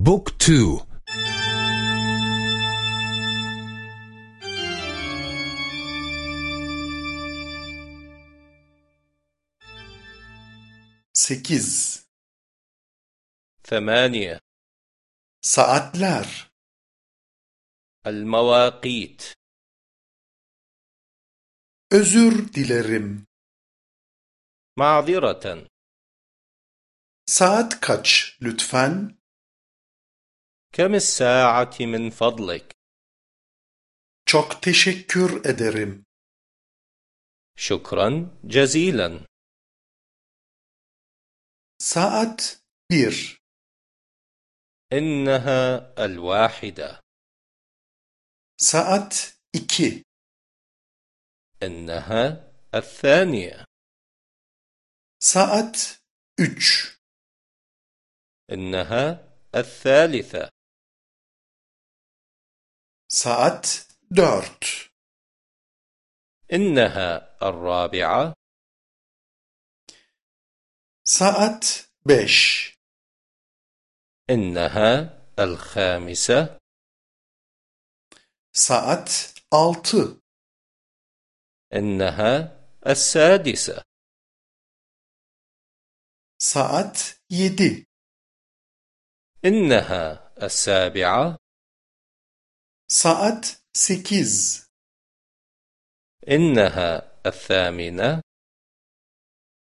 بوك تو سكيز ثمانية ساعتلار المواقيت Özür dilerim. معذرة Saat kaç lütfen? كم الساعة من فضلك؟ Çok teşekkür ederim. شكرا جزيلا Saat bir. إنها الواحدة Saat iki. إنها الثانية Saat üç. إنها الثالثة Saat dört. إنها الرابعة Saat beş. إنها الخامسة Saat altı. إنها السادسة Saat yedi. إنها السابعة ساعت سيكيز إنها الثامنة.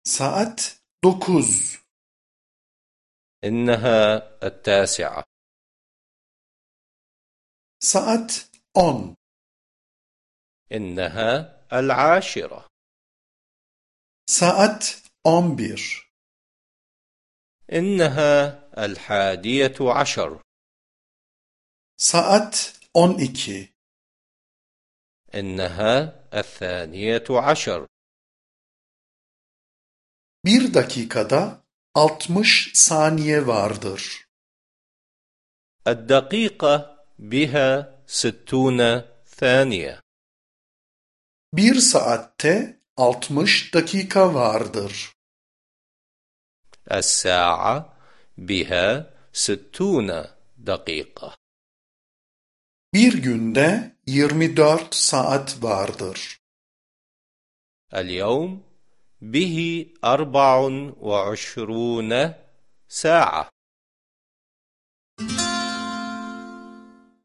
ساعت دوكوز إنها التاسعة. ساعت أون إنها العاشرة. ساعت أمبير إنها الحادية عشر. ساعت 12 إنها الثانية عشر Bir dakikada 60 saniye vardır. الدقيقة بها 60 ثانية. Bir saatte 60 dakika vardır. الساعة بها 60 دقيقة. Bir günde 24 saat vardır. اليوم به أربع وعشرون ساعة